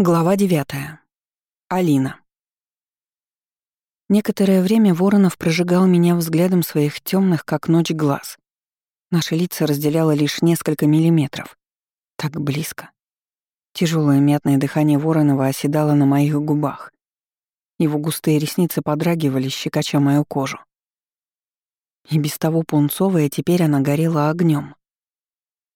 Глава девятая. Алина. Некоторое время Воронов прожигал меня взглядом своих темных, как ночь, глаз. Наши лица разделяло лишь несколько миллиметров. Так близко. Тяжелое мятное дыхание Воронова оседало на моих губах. Его густые ресницы подрагивали, щекоча мою кожу. И без того пунцовая, теперь она горела огнем.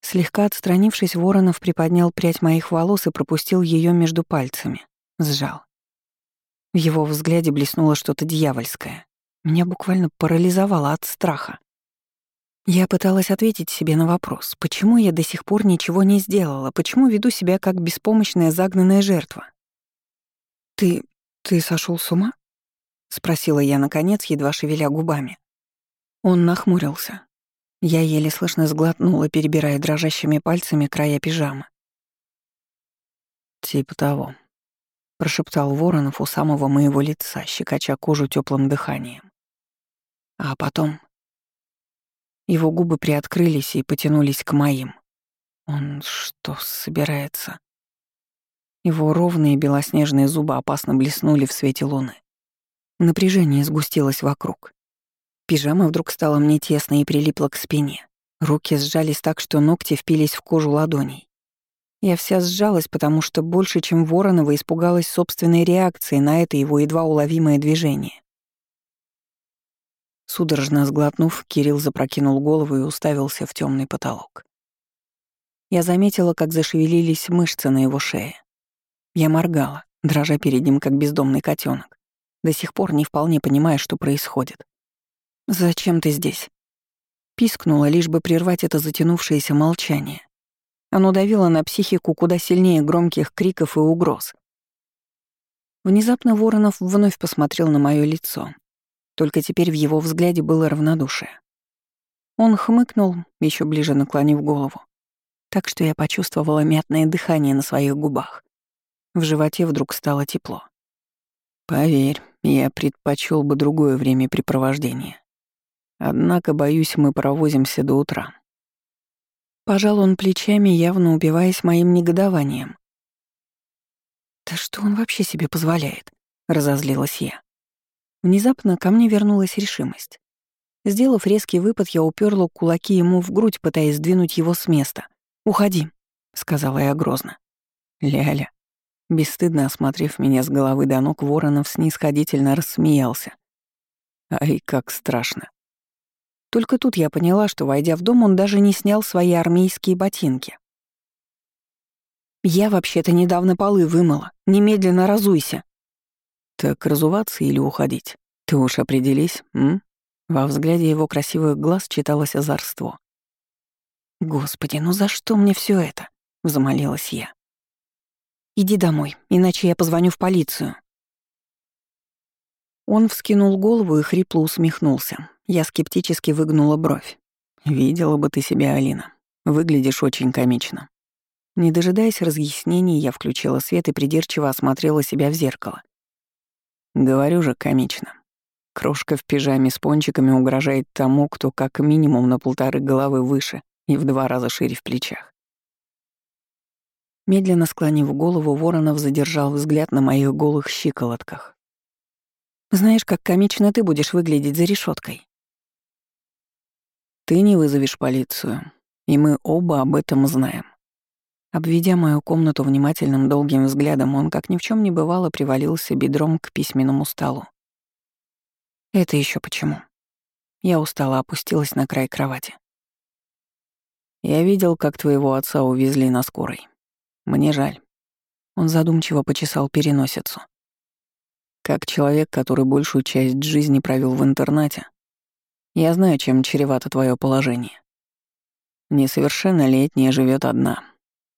Слегка отстранившись, Воронов приподнял прядь моих волос и пропустил ее между пальцами. Сжал. В его взгляде блеснуло что-то дьявольское. Меня буквально парализовало от страха. Я пыталась ответить себе на вопрос, почему я до сих пор ничего не сделала, почему веду себя как беспомощная загнанная жертва. «Ты... ты сошел с ума?» — спросила я, наконец, едва шевеля губами. Он нахмурился, я еле слышно сглотнула, перебирая дрожащими пальцами края пижамы. «Типа того», — прошептал Воронов у самого моего лица, щекоча кожу теплым дыханием. А потом его губы приоткрылись и потянулись к моим. Он что, собирается? Его ровные белоснежные зубы опасно блеснули в свете луны. Напряжение сгустилось вокруг. Пижама вдруг стала мне тесной и прилипла к спине. Руки сжались так, что ногти впились в кожу ладоней. Я вся сжалась, потому что больше, чем Воронова, испугалась собственной реакции на это его едва уловимое движение. Судорожно сглотнув, Кирилл запрокинул голову и уставился в темный потолок. Я заметила, как зашевелились мышцы на его шее. Я моргала, дрожа перед ним, как бездомный котенок, до сих пор не вполне понимая, что происходит. «Зачем ты здесь?» Пискнула, лишь бы прервать это затянувшееся молчание. Оно давило на психику куда сильнее громких криков и угроз. Внезапно Воронов вновь посмотрел на мое лицо. Только теперь в его взгляде было равнодушие. Он хмыкнул, еще ближе наклонив голову, так что я почувствовала мятное дыхание на своих губах. В животе вдруг стало тепло. «Поверь, я предпочел бы другое времяпрепровождение. Однако, боюсь, мы провозимся до утра. Пожал он плечами, явно убиваясь моим негодованием. «Да что он вообще себе позволяет?» — разозлилась я. Внезапно ко мне вернулась решимость. Сделав резкий выпад, я уперла кулаки ему в грудь, пытаясь сдвинуть его с места. «Уходи», — сказала я грозно. «Ляля». Бесстыдно осмотрев меня с головы до ног, Воронов снисходительно рассмеялся. «Ай, как страшно. Только тут я поняла, что, войдя в дом, он даже не снял свои армейские ботинки. «Я вообще-то недавно полы вымыла. Немедленно разуйся». «Так разуваться или уходить? Ты уж определись, м?» Во взгляде его красивых глаз читалось озорство. «Господи, ну за что мне все это?» — взмолилась я. «Иди домой, иначе я позвоню в полицию». Он вскинул голову и хрипло усмехнулся. Я скептически выгнула бровь. «Видела бы ты себя, Алина. Выглядишь очень комично». Не дожидаясь разъяснений, я включила свет и придирчиво осмотрела себя в зеркало. Говорю же, комично. Крошка в пижаме с пончиками угрожает тому, кто как минимум на полторы головы выше и в два раза шире в плечах. Медленно склонив голову, Воронов задержал взгляд на моих голых щиколотках. «Знаешь, как комично ты будешь выглядеть за решеткой. Ты не вызовешь полицию, и мы оба об этом знаем. Обведя мою комнату внимательным долгим взглядом, он, как ни в чем не бывало, привалился бедром к письменному столу. Это еще почему? Я устало опустилась на край кровати. Я видел, как твоего отца увезли на скорой. Мне жаль. Он задумчиво почесал переносицу. Как человек, который большую часть жизни провел в интернате, я знаю, чем чревато твое положение. Несовершеннолетняя живет одна.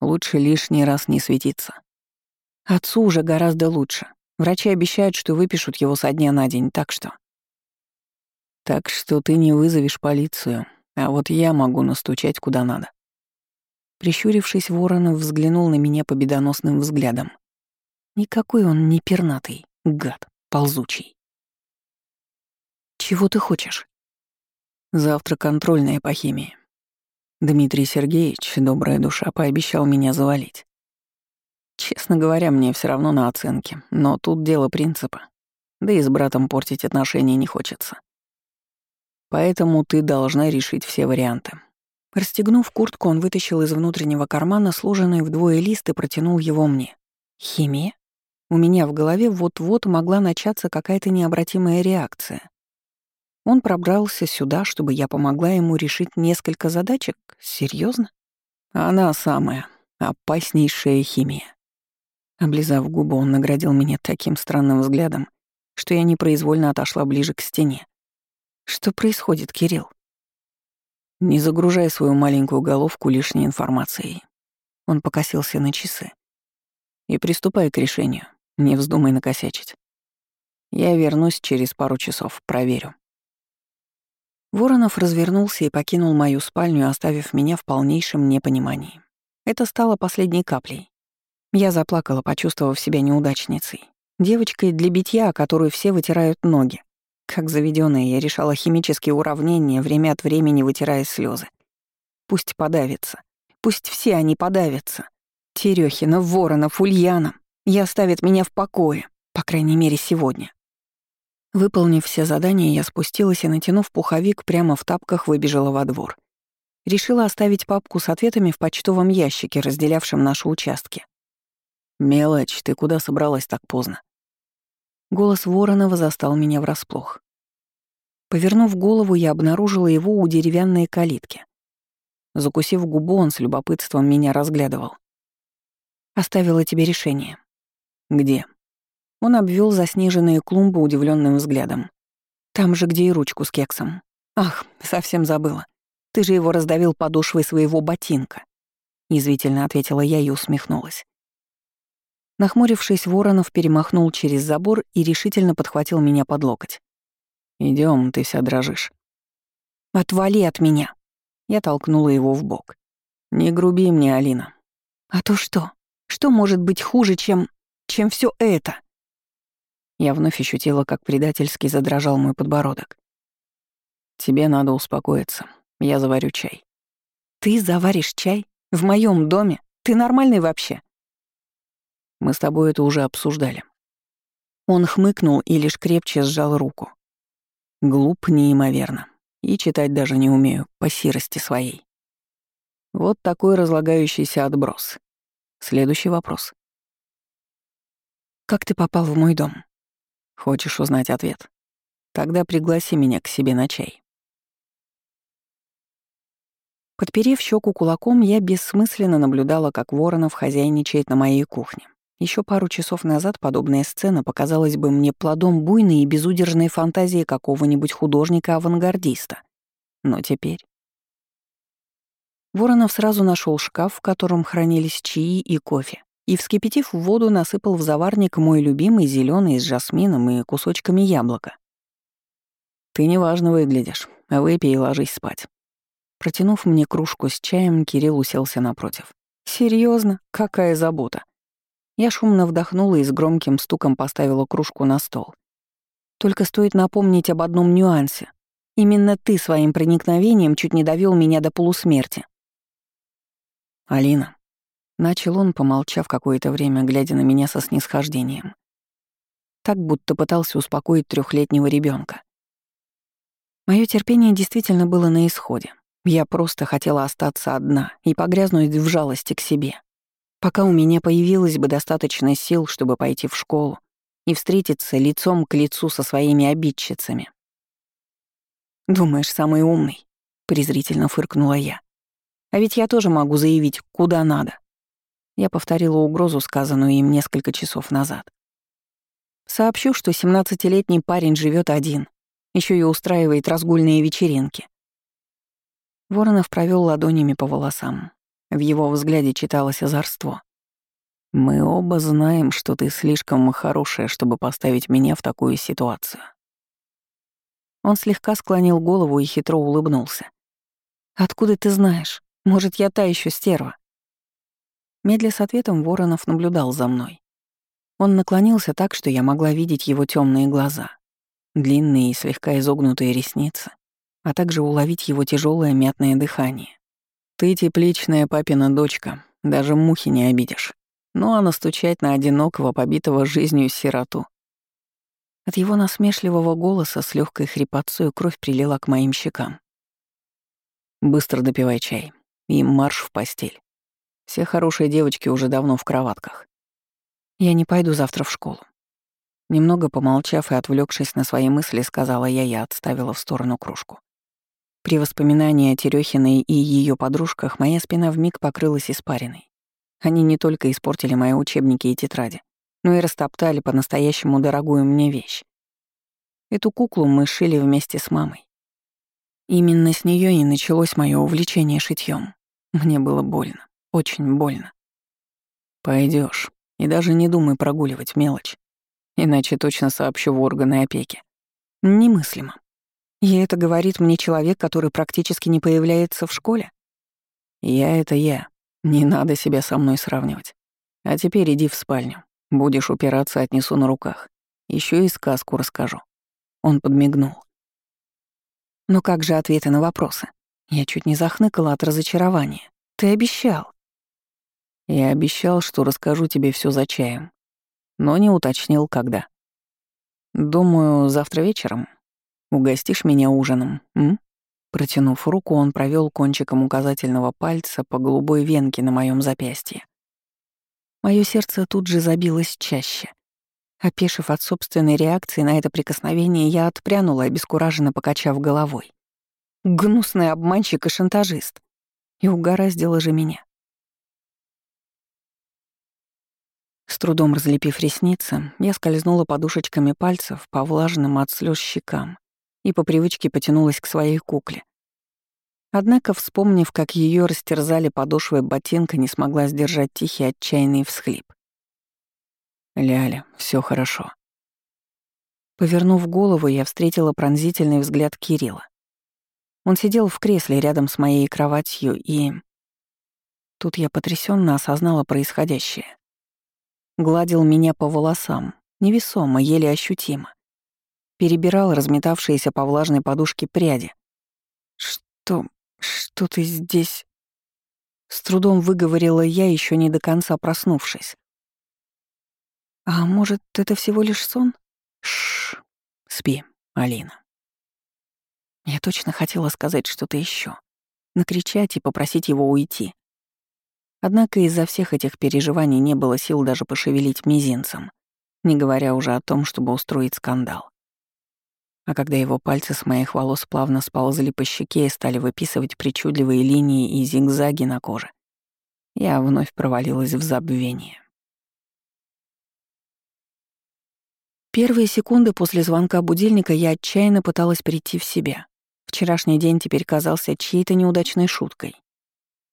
Лучше лишний раз не светиться. Отцу уже гораздо лучше. Врачи обещают, что выпишут его со дня на день, так что... Так что ты не вызовешь полицию, а вот я могу настучать куда надо. Прищурившись, Воронов взглянул на меня победоносным взглядом. Никакой он не пернатый, гад, ползучий. «Чего ты хочешь?» Завтра контрольная по химии. Дмитрий Сергеевич, добрая душа, пообещал меня завалить. Честно говоря, мне все равно на оценке, но тут дело принципа. Да и с братом портить отношения не хочется. Поэтому ты должна решить все варианты. Расстегнув куртку, он вытащил из внутреннего кармана сложенный вдвое лист и протянул его мне. Химия? У меня в голове вот-вот могла начаться какая-то необратимая реакция. Он пробрался сюда, чтобы я помогла ему решить несколько задачек? Серьезно? Она самая опаснейшая химия. Облизав губы, он наградил меня таким странным взглядом, что я непроизвольно отошла ближе к стене. Что происходит, Кирилл? Не загружай свою маленькую головку лишней информацией. Он покосился на часы. И приступай к решению. Не вздумай накосячить. Я вернусь через пару часов, проверю. Воронов развернулся и покинул мою спальню, оставив меня в полнейшем непонимании. Это стало последней каплей. Я заплакала, почувствовав себя неудачницей. Девочкой для битья, которую все вытирают ноги. Как заведенная, я решала химические уравнения, время от времени вытирая слезы. Пусть подавится. Пусть все они подавятся. Терехина, Воронов, Ульяна. И оставит меня в покое. По крайней мере, сегодня. Выполнив все задания, я спустилась и, натянув пуховик, прямо в тапках выбежала во двор. Решила оставить папку с ответами в почтовом ящике, разделявшем наши участки. «Мелочь, ты куда собралась так поздно?» Голос Воронова застал меня врасплох. Повернув голову, я обнаружила его у деревянной калитки. Закусив губу, он с любопытством меня разглядывал. «Оставила тебе решение». «Где?» Он обвел заснеженные клумбы удивленным взглядом. «Там же, где и ручку с кексом. Ах, совсем забыла. Ты же его раздавил подошвой своего ботинка». Язвительно ответила я и усмехнулась. Нахмурившись, Воронов перемахнул через забор и решительно подхватил меня под локоть. Идем, ты вся дрожишь». «Отвали от меня!» Я толкнула его в бок. «Не груби мне, Алина». «А то что? Что может быть хуже, чем... чем все это?» Я вновь ощутила, как предательски задрожал мой подбородок. «Тебе надо успокоиться. Я заварю чай». «Ты заваришь чай? В моем доме? Ты нормальный вообще?» Мы с тобой это уже обсуждали. Он хмыкнул и лишь крепче сжал руку. Глуп неимоверно. И читать даже не умею, по сирости своей. Вот такой разлагающийся отброс. Следующий вопрос. «Как ты попал в мой дом?» «Хочешь узнать ответ? Тогда пригласи меня к себе на чай». Подперев щеку кулаком, я бессмысленно наблюдала, как Воронов хозяйничает на моей кухне. Еще пару часов назад подобная сцена показалась бы мне плодом буйной и безудержной фантазии какого-нибудь художника-авангардиста. Но теперь... Воронов сразу нашел шкаф, в котором хранились чаи и кофе, и, вскипятив воду, насыпал в заварник мой любимый зеленый с жасмином и кусочками яблока. «Ты неважно выглядишь, выпей и ложись спать». Протянув мне кружку с чаем, Кирилл уселся напротив. Серьезно, Какая забота!» Я шумно вдохнула и с громким стуком поставила кружку на стол. Только стоит напомнить об одном нюансе. Именно ты своим проникновением чуть не довел меня до полусмерти. «Алина», — начал он, помолчав какое-то время, глядя на меня со снисхождением. Так, будто пытался успокоить трехлетнего ребенка. Мое терпение действительно было на исходе. Я просто хотела остаться одна и погрязнуть в жалости к себе пока у меня появилось бы достаточно сил, чтобы пойти в школу и встретиться лицом к лицу со своими обидчицами. «Думаешь, самый умный?» — презрительно фыркнула я. «А ведь я тоже могу заявить, куда надо». Я повторила угрозу, сказанную им несколько часов назад. Сообщу, что 17-летний парень живет один, еще и устраивает разгульные вечеринки. Воронов провел ладонями по волосам. В его взгляде читалось озорство. «Мы оба знаем, что ты слишком хорошая, чтобы поставить меня в такую ситуацию». Он слегка склонил голову и хитро улыбнулся. «Откуда ты знаешь? Может, я та еще стерва?» Медля с ответом Воронов наблюдал за мной. Он наклонился так, что я могла видеть его темные глаза, длинные и слегка изогнутые ресницы, а также уловить его тяжелое мятное дыхание. Ты тепличная папина дочка, даже мухи не обидишь. Ну а настучать на одинокого, побитого жизнью сироту. От его насмешливого голоса с легкой хрипотцой кровь прилила к моим щекам. Быстро допивай чай и марш в постель. Все хорошие девочки уже давно в кроватках. Я не пойду завтра в школу. Немного помолчав и отвлекшись на свои мысли, сказала я и отставила в сторону кружку. При воспоминании о Терехиной и ее подружках моя спина вмиг покрылась испариной. Они не только испортили мои учебники и тетради, но и растоптали по-настоящему дорогую мне вещь. Эту куклу мы шили вместе с мамой. Именно с нее и началось мое увлечение шитьем. Мне было больно, очень больно. Пойдешь и даже не думай прогуливать мелочь, иначе точно сообщу в органы опеки. Немыслимо. И это говорит мне человек, который практически не появляется в школе? Я — это я. Не надо себя со мной сравнивать. А теперь иди в спальню. Будешь упираться, отнесу на руках. Еще и сказку расскажу. Он подмигнул. Но как же ответы на вопросы? Я чуть не захныкала от разочарования. Ты обещал. Я обещал, что расскажу тебе все за чаем. Но не уточнил, когда. Думаю, завтра вечером, Угостишь меня ужином, м? Протянув руку, он провел кончиком указательного пальца по голубой венке на моем запястье. Мое сердце тут же забилось чаще. Опешив от собственной реакции на это прикосновение, я отпрянула, обескураженно покачав головой. Гнусный обманщик и шантажист. И угораздило же меня. С трудом разлепив ресницы, я скользнула подушечками пальцев по влажным от слез щекам и по привычке потянулась к своей кукле. Однако, вспомнив, как ее растерзали подошвой ботинка, не смогла сдержать тихий отчаянный всхлип. «Ляля, все хорошо». Повернув голову, я встретила пронзительный взгляд Кирилла. Он сидел в кресле рядом с моей кроватью, и... Тут я потрясенно осознала происходящее. Гладил меня по волосам, невесомо, еле ощутимо перебирал разметавшиеся по влажной подушке пряди. «Что... что ты здесь...» С трудом выговорила я, еще не до конца проснувшись. «А может, это всего лишь сон?» Шш, спи, Алина. Я точно хотела сказать что-то еще, накричать и попросить его уйти. Однако из-за всех этих переживаний не было сил даже пошевелить мизинцем, не говоря уже о том, чтобы устроить скандал. А когда его пальцы с моих волос плавно сползли по щеке и стали выписывать причудливые линии и зигзаги на коже, я вновь провалилась в забвение. Первые секунды после звонка будильника я отчаянно пыталась прийти в себя. Вчерашний день теперь казался чьей-то неудачной шуткой.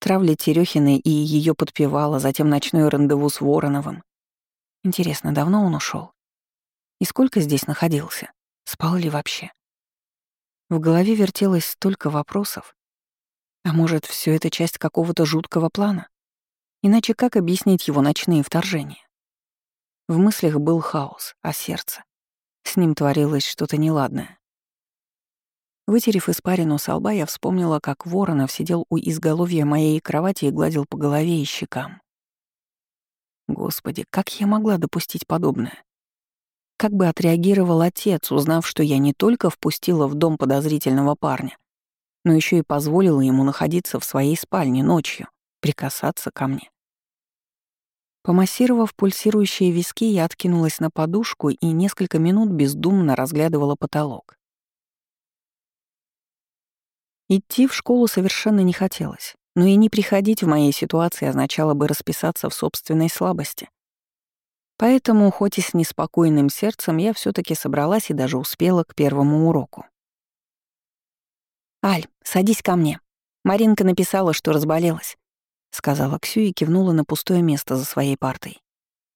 Травля Терехиной и ее подпевала, затем ночной рандеву с Вороновым. Интересно, давно он ушел? И сколько здесь находился? Спал ли вообще? В голове вертелось столько вопросов. А может, все это часть какого-то жуткого плана? Иначе как объяснить его ночные вторжения? В мыслях был хаос, а сердце? С ним творилось что-то неладное. Вытерев испарину со лба, я вспомнила, как Воронов сидел у изголовья моей кровати и гладил по голове и щекам. Господи, как я могла допустить подобное? Как бы отреагировал отец, узнав, что я не только впустила в дом подозрительного парня, но еще и позволила ему находиться в своей спальне ночью, прикасаться ко мне. Помассировав пульсирующие виски, я откинулась на подушку и несколько минут бездумно разглядывала потолок. Идти в школу совершенно не хотелось, но и не приходить в моей ситуации означало бы расписаться в собственной слабости. Поэтому, хоть и с неспокойным сердцем, я все таки собралась и даже успела к первому уроку. «Аль, садись ко мне. Маринка написала, что разболелась», — сказала Ксю и кивнула на пустое место за своей партой.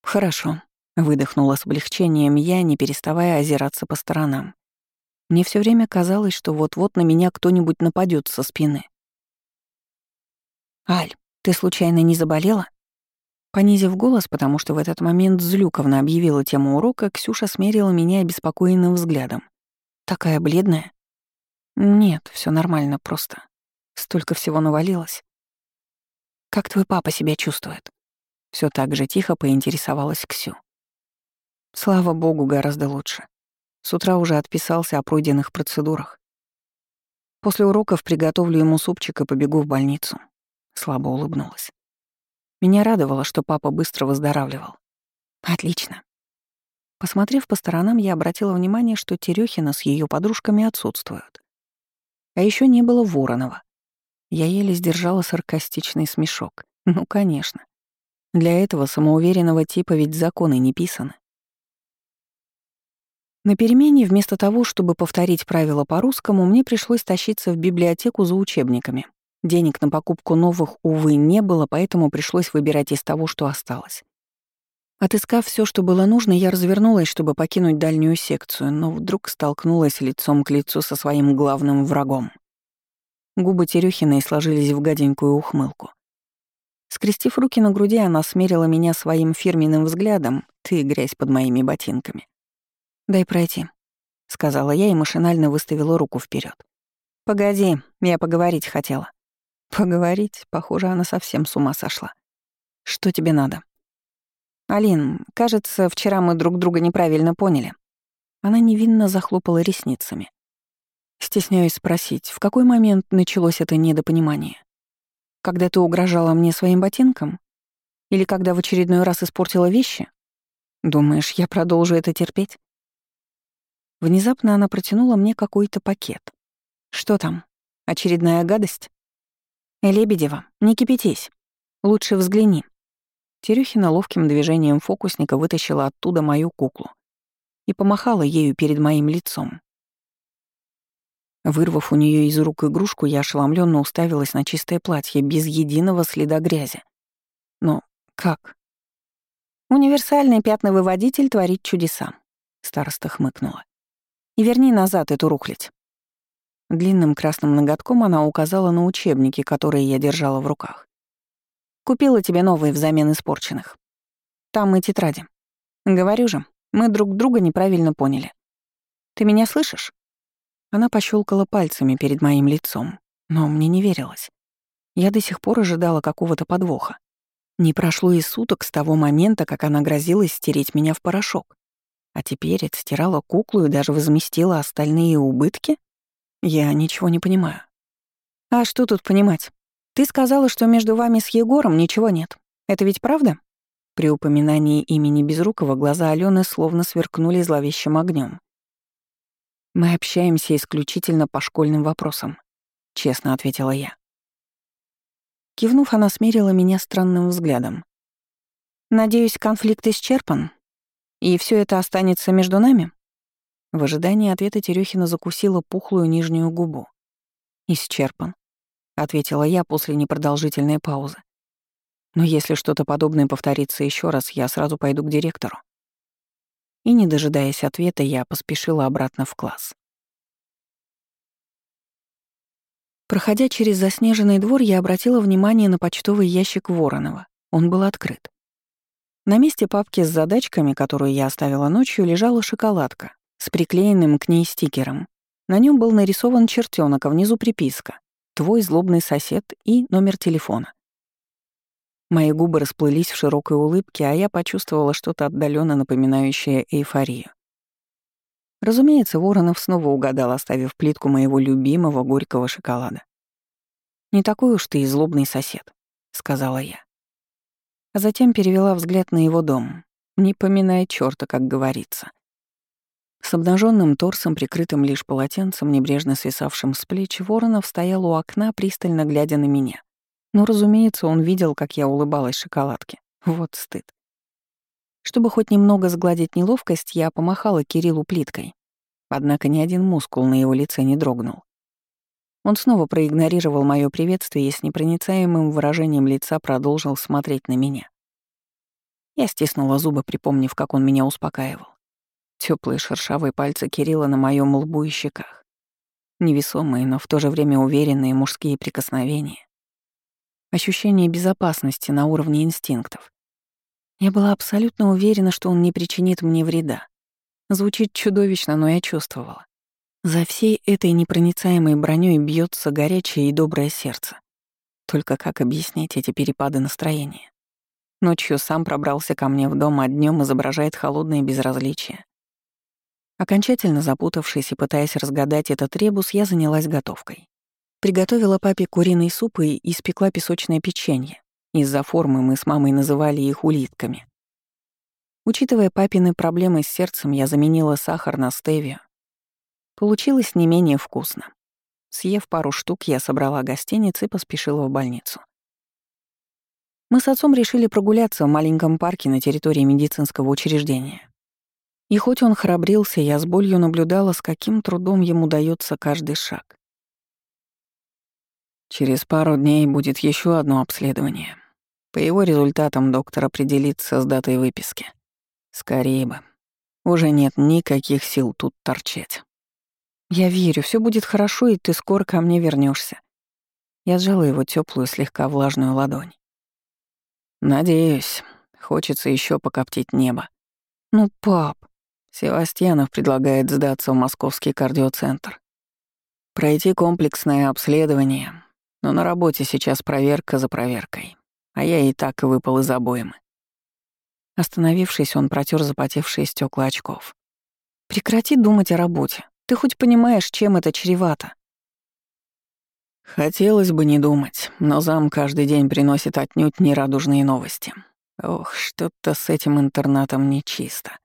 «Хорошо», — выдохнула с облегчением я, не переставая озираться по сторонам. Мне все время казалось, что вот-вот на меня кто-нибудь нападет со спины. «Аль, ты случайно не заболела?» Понизив голос, потому что в этот момент Злюковна объявила тему урока, Ксюша смерила меня обеспокоенным взглядом. «Такая бледная?» «Нет, все нормально, просто. Столько всего навалилось». «Как твой папа себя чувствует?» Все так же тихо поинтересовалась Ксю. Слава богу, гораздо лучше. С утра уже отписался о пройденных процедурах. После уроков приготовлю ему супчик и побегу в больницу. Слабо улыбнулась. Меня радовало, что папа быстро выздоравливал. Отлично. Посмотрев по сторонам, я обратила внимание, что Терехина с ее подружками отсутствуют. А еще не было Воронова. Я еле сдержала саркастичный смешок. Ну, конечно. Для этого самоуверенного типа ведь законы не писаны. На перемене вместо того, чтобы повторить правила по-русскому, мне пришлось тащиться в библиотеку за учебниками. Денег на покупку новых, увы, не было, поэтому пришлось выбирать из того, что осталось. Отыскав все, что было нужно, я развернулась, чтобы покинуть дальнюю секцию, но вдруг столкнулась лицом к лицу со своим главным врагом. Губы Терехиной сложились в гаденькую ухмылку. Скрестив руки на груди, она смерила меня своим фирменным взглядом, ты грязь под моими ботинками. «Дай пройти», — сказала я и машинально выставила руку вперед. «Погоди, я поговорить хотела». «Поговорить? Похоже, она совсем с ума сошла. Что тебе надо?» «Алин, кажется, вчера мы друг друга неправильно поняли». Она невинно захлопала ресницами. Стесняюсь спросить, в какой момент началось это недопонимание? Когда ты угрожала мне своим ботинком? Или когда в очередной раз испортила вещи? Думаешь, я продолжу это терпеть? Внезапно она протянула мне какой-то пакет. Что там? Очередная гадость? Лебедева, не кипятись. Лучше взгляни. Терехина ловким движением фокусника вытащила оттуда мою куклу и помахала ею перед моим лицом. Вырвав у нее из рук игрушку, я ошеломленно уставилась на чистое платье без единого следа грязи. Но как? Универсальный пятновыводитель творит чудеса. Староста хмыкнула. И верни назад эту рухлядь. Длинным красным ноготком она указала на учебники, которые я держала в руках. Купила тебе новые взамен испорченных. Там и тетради. Говорю же, мы друг друга неправильно поняли. Ты меня слышишь? Она пощелкала пальцами перед моим лицом, но мне не верилось. Я до сих пор ожидала какого-то подвоха. Не прошло и суток с того момента, как она грозилась стереть меня в порошок. А теперь отстирала куклу и даже возместила остальные убытки? Я ничего не понимаю. А что тут понимать? Ты сказала, что между вами с Егором ничего нет. Это ведь правда? При упоминании имени Безрукова глаза Алены словно сверкнули зловещим огнем. «Мы общаемся исключительно по школьным вопросам», — честно ответила я. Кивнув, она смерила меня странным взглядом. «Надеюсь, конфликт исчерпан?» И все это останется между нами? В ожидании ответа Терехина закусила пухлую нижнюю губу. «Исчерпан», — ответила я после непродолжительной паузы. «Но если что-то подобное повторится еще раз, я сразу пойду к директору». И, не дожидаясь ответа, я поспешила обратно в класс. Проходя через заснеженный двор, я обратила внимание на почтовый ящик Воронова. Он был открыт. На месте папки с задачками, которую я оставила ночью, лежала шоколадка с приклеенным к ней стикером. На нем был нарисован чертенок, а внизу приписка «Твой злобный сосед» и номер телефона. Мои губы расплылись в широкой улыбке, а я почувствовала что-то отдаленно напоминающее эйфорию. Разумеется, Воронов снова угадал, оставив плитку моего любимого горького шоколада. «Не такой уж ты и злобный сосед», — сказала я а затем перевела взгляд на его дом, не поминая чёрта, как говорится. С обнаженным торсом, прикрытым лишь полотенцем, небрежно свисавшим с плеч, Воронов стоял у окна, пристально глядя на меня. Но, разумеется, он видел, как я улыбалась шоколадке. Вот стыд. Чтобы хоть немного сгладить неловкость, я помахала Кириллу плиткой. Однако ни один мускул на его лице не дрогнул. Он снова проигнорировал мое приветствие и с непроницаемым выражением лица продолжил смотреть на меня. Я стиснула зубы, припомнив, как он меня успокаивал. Теплые шершавые пальцы Кирилла на моем лбу и щеках. Невесомые, но в то же время уверенные мужские прикосновения. Ощущение безопасности на уровне инстинктов. Я была абсолютно уверена, что он не причинит мне вреда. Звучит чудовищно, но я чувствовала. За всей этой непроницаемой броней бьется горячее и доброе сердце. Только как объяснить эти перепады настроения? Ночью сам пробрался ко мне в дом, а днем изображает холодное безразличие. Окончательно запутавшись и пытаясь разгадать этот ребус, я занялась готовкой. Приготовила папе куриный суп и испекла песочное печенье. Из-за формы мы с мамой называли их улитками. Учитывая папины проблемы с сердцем, я заменила сахар на стевию. Получилось не менее вкусно. Съев пару штук, я собрала гостиниц и поспешила в больницу. Мы с отцом решили прогуляться в маленьком парке на территории медицинского учреждения. И хоть он храбрился, я с болью наблюдала, с каким трудом ему дается каждый шаг. Через пару дней будет еще одно обследование. По его результатам доктор определится с датой выписки. Скорее бы. Уже нет никаких сил тут торчать. Я верю, все будет хорошо, и ты скоро ко мне вернешься. Я сжала его теплую, слегка влажную ладонь. Надеюсь, хочется еще покоптить небо. Ну, пап, Севастьянов предлагает сдаться в московский кардиоцентр. Пройти комплексное обследование, но на работе сейчас проверка за проверкой, а я и так выпал из обоймы. Остановившись, он протер запотевшие стекла очков. «Прекрати думать о работе. Ты хоть понимаешь, чем это чревато?» Хотелось бы не думать, но зам каждый день приносит отнюдь нерадужные новости. Ох, что-то с этим интернатом нечисто.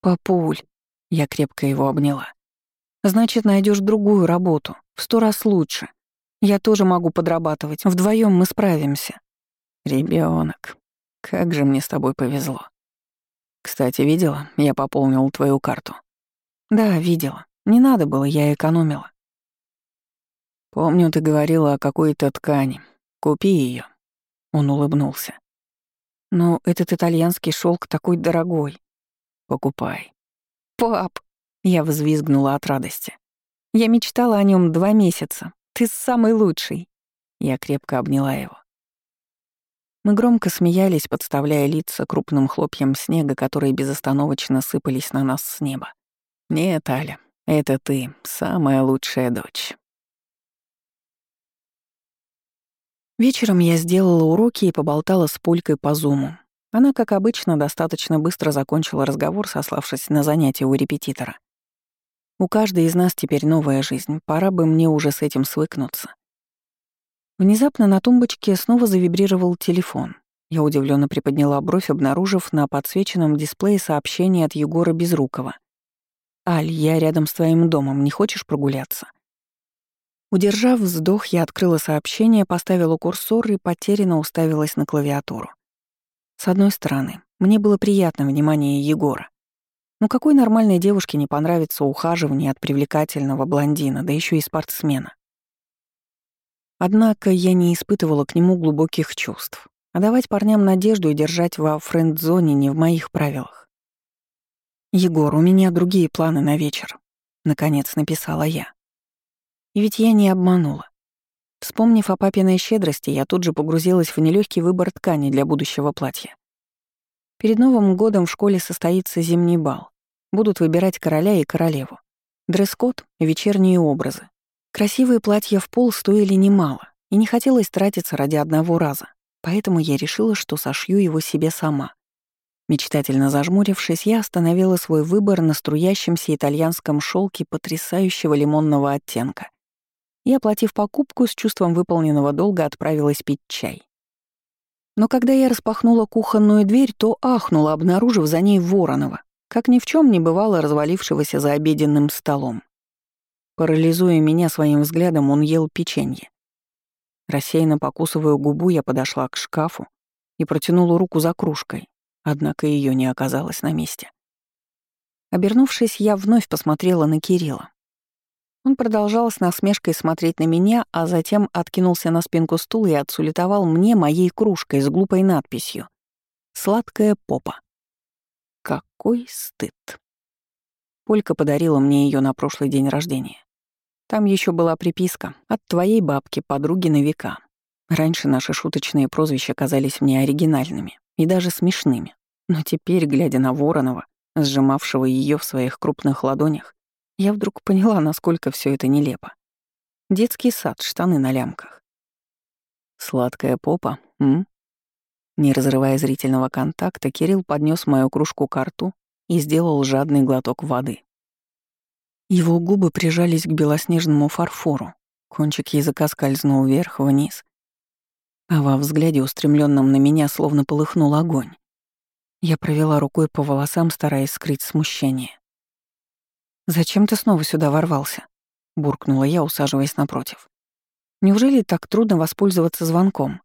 «Папуль», — я крепко его обняла, — «значит, найдешь другую работу, в сто раз лучше. Я тоже могу подрабатывать, вдвоем мы справимся». Ребенок, как же мне с тобой повезло. Кстати, видела, я пополнил твою карту. Да, видела. Не надо было, я экономила. Помню, ты говорила о какой-то ткани. Купи ее. Он улыбнулся. Но этот итальянский шелк такой дорогой. Покупай. Пап, я взвизгнула от радости. Я мечтала о нем два месяца. Ты самый лучший. Я крепко обняла его. Мы громко смеялись, подставляя лица крупным хлопьям снега, которые безостановочно сыпались на нас с неба. «Нет, Аля, это ты, самая лучшая дочь». Вечером я сделала уроки и поболтала с Полькой по зуму. Она, как обычно, достаточно быстро закончила разговор, сославшись на занятия у репетитора. У каждой из нас теперь новая жизнь, пора бы мне уже с этим свыкнуться. Внезапно на тумбочке снова завибрировал телефон. Я удивленно приподняла бровь, обнаружив на подсвеченном дисплее сообщение от Егора Безрукова. «Аль, я рядом с твоим домом, не хочешь прогуляться?» Удержав вздох, я открыла сообщение, поставила курсор и потерянно уставилась на клавиатуру. С одной стороны, мне было приятно внимание Егора. Но какой нормальной девушке не понравится ухаживание от привлекательного блондина, да еще и спортсмена? Однако я не испытывала к нему глубоких чувств. А давать парням надежду и держать во френд-зоне не в моих правилах. «Егор, у меня другие планы на вечер», — наконец написала я. И ведь я не обманула. Вспомнив о папиной щедрости, я тут же погрузилась в нелегкий выбор ткани для будущего платья. Перед Новым годом в школе состоится зимний бал. Будут выбирать короля и королеву. Дресс-код — вечерние образы. Красивые платья в пол стоили немало, и не хотелось тратиться ради одного раза, поэтому я решила, что сошью его себе сама. Мечтательно зажмурившись, я остановила свой выбор на струящемся итальянском шелке потрясающего лимонного оттенка и, оплатив покупку, с чувством выполненного долга отправилась пить чай. Но когда я распахнула кухонную дверь, то ахнула, обнаружив за ней Воронова, как ни в чем не бывало развалившегося за обеденным столом. Парализуя меня своим взглядом, он ел печенье. Рассеянно покусывая губу, я подошла к шкафу и протянула руку за кружкой, однако ее не оказалось на месте. Обернувшись, я вновь посмотрела на Кирилла. Он продолжал с насмешкой смотреть на меня, а затем откинулся на спинку стула и отсулетовал мне моей кружкой с глупой надписью «Сладкая попа». Какой стыд. Полька подарила мне ее на прошлый день рождения. Там еще была приписка «От твоей бабки, подруги на века». Раньше наши шуточные прозвища казались мне оригинальными и даже смешными. Но теперь, глядя на Воронова, сжимавшего ее в своих крупных ладонях, я вдруг поняла, насколько все это нелепо. Детский сад, штаны на лямках. Сладкая попа, м? Не разрывая зрительного контакта, Кирилл поднес мою кружку к рту и сделал жадный глоток воды. Его губы прижались к белоснежному фарфору, кончик языка скользнул вверх-вниз, а во взгляде, устремленном на меня, словно полыхнул огонь. Я провела рукой по волосам, стараясь скрыть смущение. «Зачем ты снова сюда ворвался?» — буркнула я, усаживаясь напротив. «Неужели так трудно воспользоваться звонком?»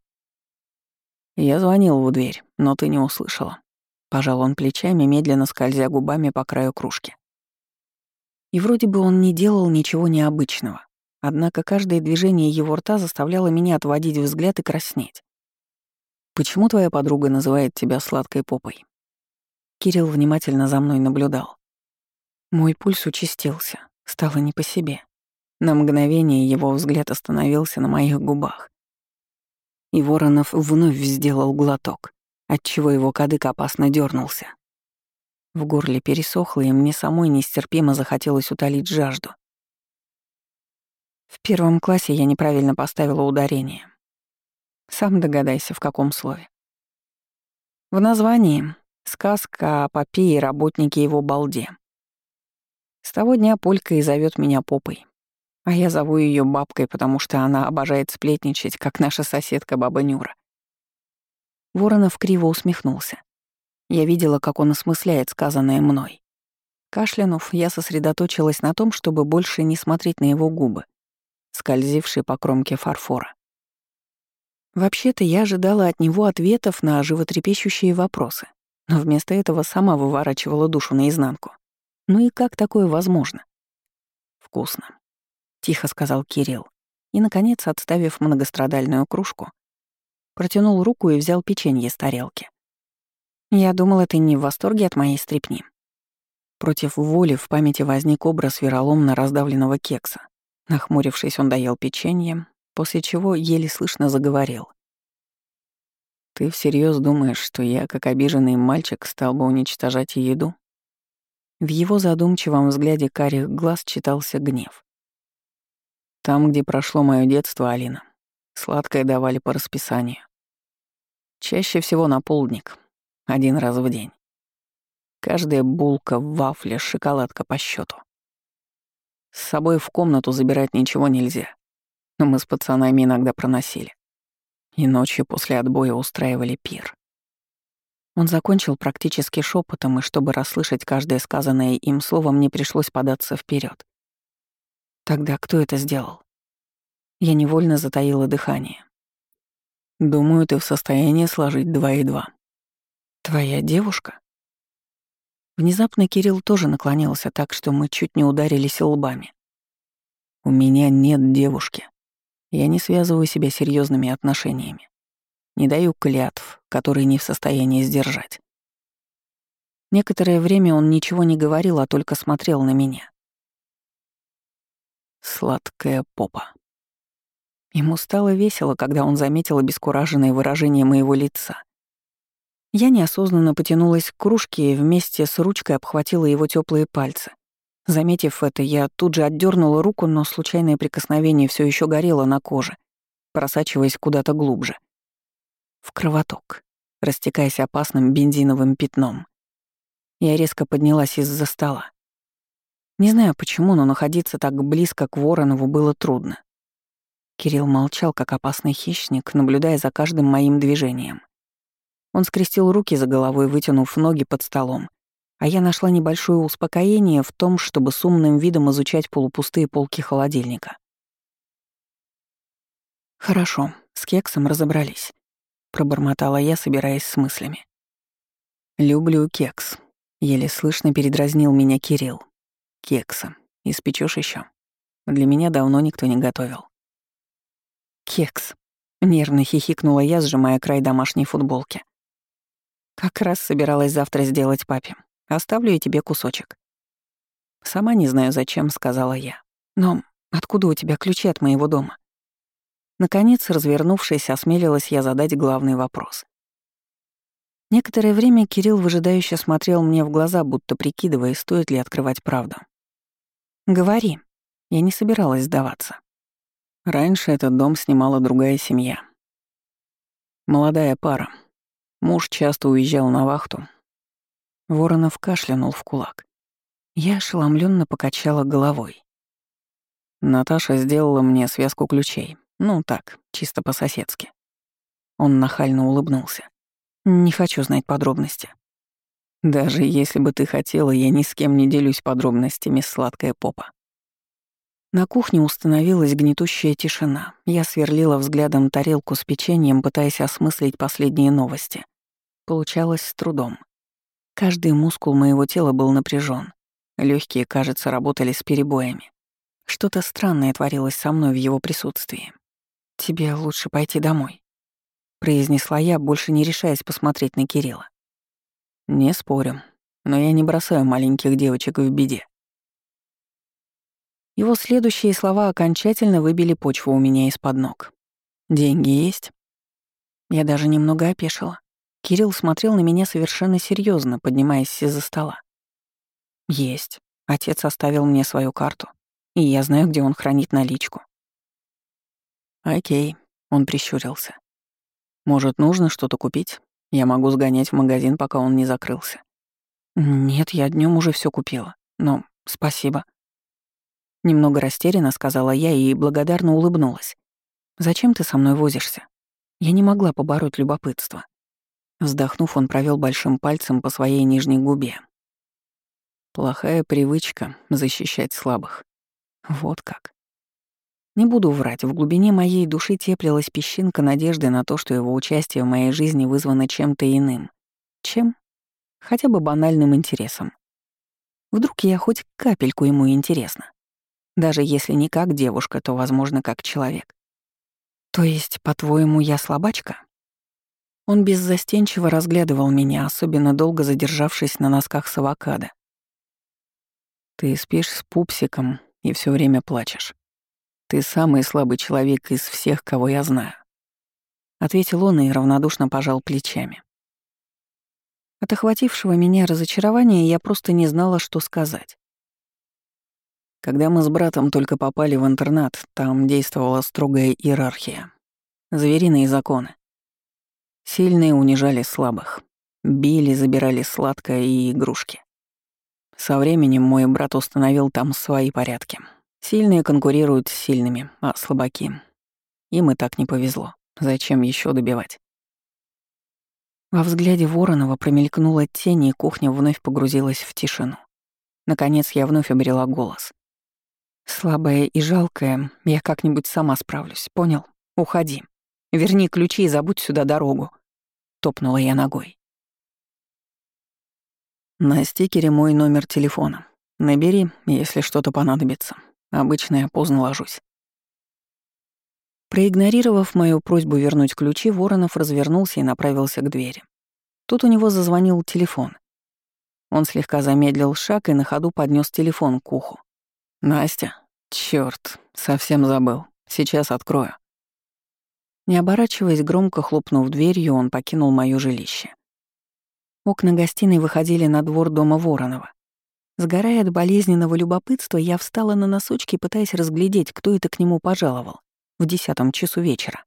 Я звонил в дверь, но ты не услышала. Пожал он плечами, медленно скользя губами по краю кружки. И вроде бы он не делал ничего необычного. Однако каждое движение его рта заставляло меня отводить взгляд и краснеть. «Почему твоя подруга называет тебя сладкой попой?» Кирилл внимательно за мной наблюдал. Мой пульс участился, стало не по себе. На мгновение его взгляд остановился на моих губах. И Воронов вновь сделал глоток, отчего его кадык опасно дернулся. В горле пересохло, и мне самой нестерпимо захотелось утолить жажду. В первом классе я неправильно поставила ударение. Сам догадайся, в каком слове. В названии — сказка о попе и работнике его балде. С того дня Полька и зовет меня попой. А я зову ее бабкой, потому что она обожает сплетничать, как наша соседка баба Нюра. Воронов криво усмехнулся. Я видела, как он осмысляет сказанное мной. Кашлянув, я сосредоточилась на том, чтобы больше не смотреть на его губы, скользившие по кромке фарфора. Вообще-то я ожидала от него ответов на животрепещущие вопросы, но вместо этого сама выворачивала душу наизнанку. Ну и как такое возможно? Вкусно, тихо сказал Кирилл. И, наконец, отставив многострадальную кружку, протянул руку и взял печенье с тарелки. Я думала, ты не в восторге от моей стрипни. Против воли в памяти возник образ вероломно раздавленного кекса. Нахмурившись, он доел печенье, после чего еле слышно заговорил. «Ты всерьез думаешь, что я, как обиженный мальчик, стал бы уничтожать еду?» В его задумчивом взгляде карих глаз читался гнев. «Там, где прошло мое детство, Алина, сладкое давали по расписанию. Чаще всего на полдник, один раз в день. Каждая булка, вафля, шоколадка по счету. С собой в комнату забирать ничего нельзя, но мы с пацанами иногда проносили. И ночью после отбоя устраивали пир. Он закончил практически шепотом, и чтобы расслышать каждое сказанное им слово, мне пришлось податься вперед. Тогда кто это сделал? Я невольно затаила дыхание. Думаю, ты в состоянии сложить два и два. Твоя девушка? Внезапно Кирилл тоже наклонился так, что мы чуть не ударились лбами. У меня нет девушки. Я не связываю себя серьезными отношениями. Не даю клятв, которые не в состоянии сдержать. Некоторое время он ничего не говорил, а только смотрел на меня. Сладкая попа. Ему стало весело, когда он заметил обескураженное выражение моего лица. Я неосознанно потянулась к кружке и вместе с ручкой обхватила его теплые пальцы. Заметив это, я тут же отдернула руку, но случайное прикосновение все еще горело на коже, просачиваясь куда-то глубже. В кровоток, растекаясь опасным бензиновым пятном. Я резко поднялась из-за стола. Не знаю почему, но находиться так близко к Воронову было трудно. Кирилл молчал, как опасный хищник, наблюдая за каждым моим движением. Он скрестил руки за головой, вытянув ноги под столом, а я нашла небольшое успокоение в том, чтобы с умным видом изучать полупустые полки холодильника. «Хорошо, с кексом разобрались», — пробормотала я, собираясь с мыслями. «Люблю кекс», — еле слышно передразнил меня Кирилл. «Кекса. Испечешь еще? Для меня давно никто не готовил». «Кекс», — нервно хихикнула я, сжимая край домашней футболки. Как раз собиралась завтра сделать папе. Оставлю я тебе кусочек. Сама не знаю, зачем, сказала я. Но откуда у тебя ключи от моего дома? Наконец, развернувшись, осмелилась я задать главный вопрос. Некоторое время Кирилл выжидающе смотрел мне в глаза, будто прикидывая, стоит ли открывать правду. «Говори». Я не собиралась сдаваться. Раньше этот дом снимала другая семья. Молодая пара, Муж часто уезжал на вахту. Воронов кашлянул в кулак. Я ошеломленно покачала головой. Наташа сделала мне связку ключей. Ну так, чисто по-соседски. Он нахально улыбнулся. Не хочу знать подробности. Даже если бы ты хотела, я ни с кем не делюсь подробностями, сладкая попа. На кухне установилась гнетущая тишина. Я сверлила взглядом тарелку с печеньем, пытаясь осмыслить последние новости. Получалось с трудом. Каждый мускул моего тела был напряжен. Легкие, кажется, работали с перебоями. Что-то странное творилось со мной в его присутствии. «Тебе лучше пойти домой», — произнесла я, больше не решаясь посмотреть на Кирилла. «Не спорю, но я не бросаю маленьких девочек в беде». Его следующие слова окончательно выбили почву у меня из-под ног. «Деньги есть?» Я даже немного опешила. Кирилл смотрел на меня совершенно серьезно, поднимаясь из-за стола. «Есть. Отец оставил мне свою карту, и я знаю, где он хранит наличку». «Окей», — он прищурился. «Может, нужно что-то купить? Я могу сгонять в магазин, пока он не закрылся». «Нет, я днем уже все купила. Но спасибо». Немного растерянно сказала я и благодарно улыбнулась. «Зачем ты со мной возишься?» Я не могла побороть любопытство. Вздохнув, он провел большим пальцем по своей нижней губе. Плохая привычка — защищать слабых. Вот как. Не буду врать, в глубине моей души теплилась песчинка надежды на то, что его участие в моей жизни вызвано чем-то иным. Чем? Хотя бы банальным интересом. Вдруг я хоть капельку ему интересна. Даже если не как девушка, то, возможно, как человек. То есть, по-твоему, я слабачка? Он беззастенчиво разглядывал меня, особенно долго задержавшись на носках с авокадо. «Ты спишь с пупсиком и все время плачешь. Ты самый слабый человек из всех, кого я знаю», — ответил он и равнодушно пожал плечами. От охватившего меня разочарования я просто не знала, что сказать. Когда мы с братом только попали в интернат, там действовала строгая иерархия. Звериные законы. Сильные унижали слабых. Били, забирали сладкое и игрушки. Со временем мой брат установил там свои порядки. Сильные конкурируют с сильными, а слабаки. Им и так не повезло. Зачем еще добивать? Во взгляде Воронова промелькнула тень, и кухня вновь погрузилась в тишину. Наконец я вновь обрела голос. «Слабая и жалкая, я как-нибудь сама справлюсь, понял? Уходи. Верни ключи и забудь сюда дорогу. Топнула я ногой. На стикере мой номер телефона. Набери, если что-то понадобится. Обычно я поздно ложусь. Проигнорировав мою просьбу вернуть ключи, Воронов развернулся и направился к двери. Тут у него зазвонил телефон. Он слегка замедлил шаг и на ходу поднес телефон к уху. «Настя, черт, совсем забыл. Сейчас открою». Не оборачиваясь, громко хлопнув дверью, он покинул моё жилище. Окна гостиной выходили на двор дома Воронова. Сгорая от болезненного любопытства, я встала на носочки, пытаясь разглядеть, кто это к нему пожаловал в десятом часу вечера.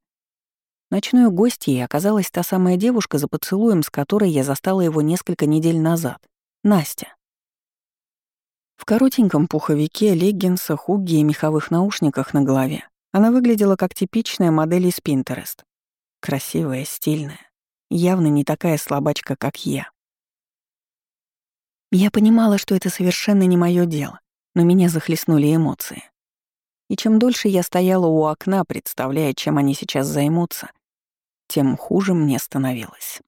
Ночной гостьей оказалась та самая девушка, за поцелуем с которой я застала его несколько недель назад — Настя. В коротеньком пуховике, леггинсах, угге и меховых наушниках на голове она выглядела как типичная модель из Pinterest. Красивая, стильная. Явно не такая слабачка, как я. Я понимала, что это совершенно не мое дело, но меня захлестнули эмоции. И чем дольше я стояла у окна, представляя, чем они сейчас займутся, тем хуже мне становилось.